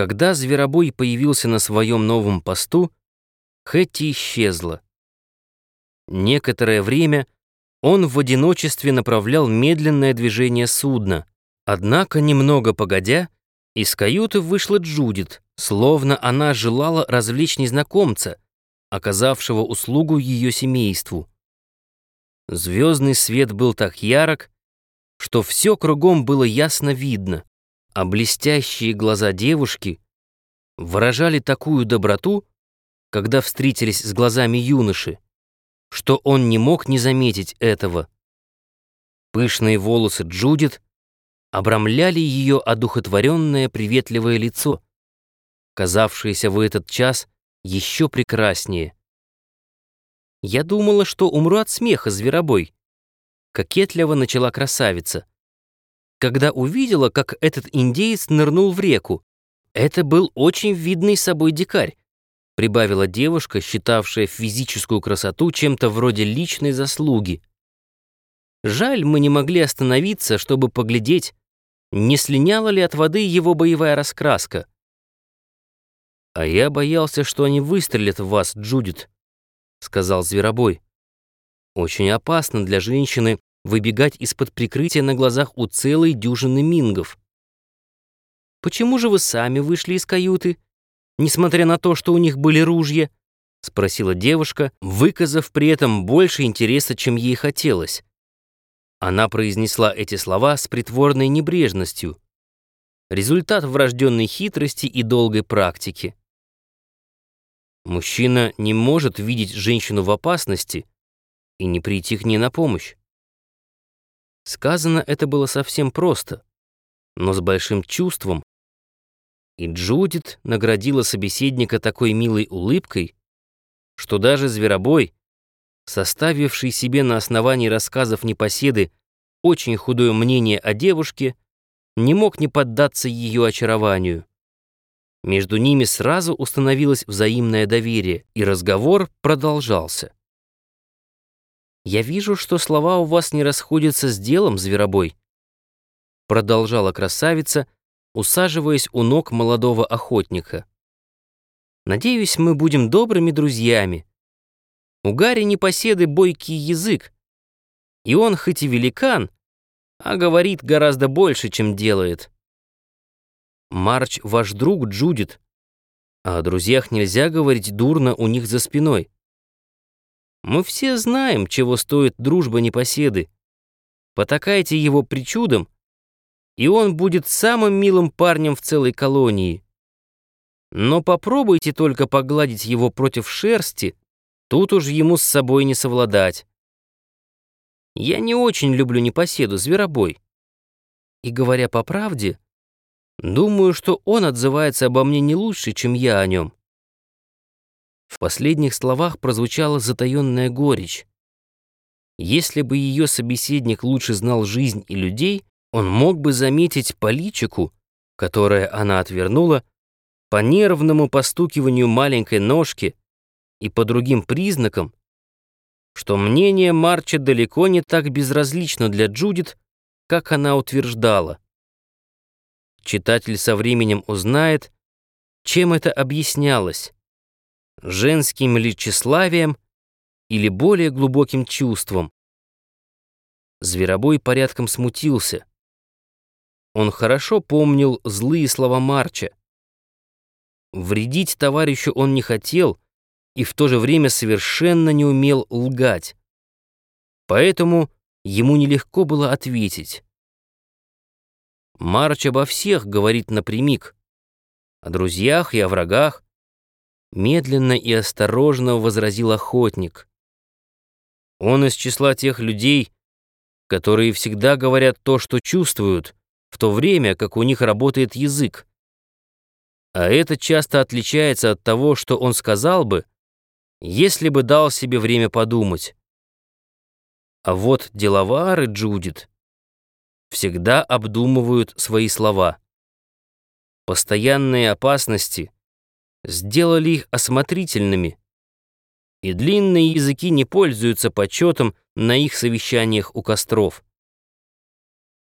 Когда зверобой появился на своем новом посту, Хэтти исчезла. Некоторое время он в одиночестве направлял медленное движение судна. Однако, немного погодя, из каюты вышла Джудит, словно она желала развлечь незнакомца, оказавшего услугу ее семейству. Звездный свет был так ярок, что все кругом было ясно видно, а блестящие глаза девушки выражали такую доброту, когда встретились с глазами юноши, что он не мог не заметить этого. Пышные волосы Джудит обрамляли ее одухотворенное приветливое лицо, казавшееся в этот час еще прекраснее. «Я думала, что умру от смеха, зверобой», — кокетливо начала красавица. Когда увидела, как этот индеец нырнул в реку, это был очень видный собой дикарь, прибавила девушка, считавшая физическую красоту чем-то вроде личной заслуги. Жаль, мы не могли остановиться, чтобы поглядеть, не слиняла ли от воды его боевая раскраска. «А я боялся, что они выстрелят в вас, Джудит», — сказал Зверобой. «Очень опасно для женщины выбегать из-под прикрытия на глазах у целой дюжины мингов». «Почему же вы сами вышли из каюты?» несмотря на то, что у них были ружья?» — спросила девушка, выказав при этом больше интереса, чем ей хотелось. Она произнесла эти слова с притворной небрежностью. Результат врожденной хитрости и долгой практики. Мужчина не может видеть женщину в опасности и не прийти к ней на помощь. Сказано это было совсем просто, но с большим чувством, и Джудит наградила собеседника такой милой улыбкой, что даже зверобой, составивший себе на основании рассказов непоседы очень худое мнение о девушке, не мог не поддаться ее очарованию. Между ними сразу установилось взаимное доверие, и разговор продолжался. «Я вижу, что слова у вас не расходятся с делом, зверобой», продолжала красавица, усаживаясь у ног молодого охотника. «Надеюсь, мы будем добрыми друзьями. У Гарри непоседы бойкий язык, и он хоть и великан, а говорит гораздо больше, чем делает. Марч ваш друг Джудит, а о друзьях нельзя говорить дурно у них за спиной. Мы все знаем, чего стоит дружба непоседы. Потакайте его причудам, и он будет самым милым парнем в целой колонии. Но попробуйте только погладить его против шерсти, тут уж ему с собой не совладать. Я не очень люблю непоседу, зверобой. И говоря по правде, думаю, что он отзывается обо мне не лучше, чем я о нем. В последних словах прозвучала затаённая горечь. Если бы ее собеседник лучше знал жизнь и людей, он мог бы заметить по личику, которое она отвернула, по нервному постукиванию маленькой ножки и по другим признакам, что мнение Марча далеко не так безразлично для Джудит, как она утверждала. Читатель со временем узнает, чем это объяснялось, женским ли тщеславием или более глубоким чувством. Зверобой порядком смутился. Он хорошо помнил злые слова Марча. Вредить товарищу он не хотел и в то же время совершенно не умел лгать. Поэтому ему нелегко было ответить. Марч обо всех говорит напрямик. О друзьях и о врагах. Медленно и осторожно возразил охотник. Он из числа тех людей, которые всегда говорят то, что чувствуют, в то время как у них работает язык. А это часто отличается от того, что он сказал бы, если бы дал себе время подумать. А вот деловары Джудит всегда обдумывают свои слова. Постоянные опасности сделали их осмотрительными, и длинные языки не пользуются почетом на их совещаниях у костров.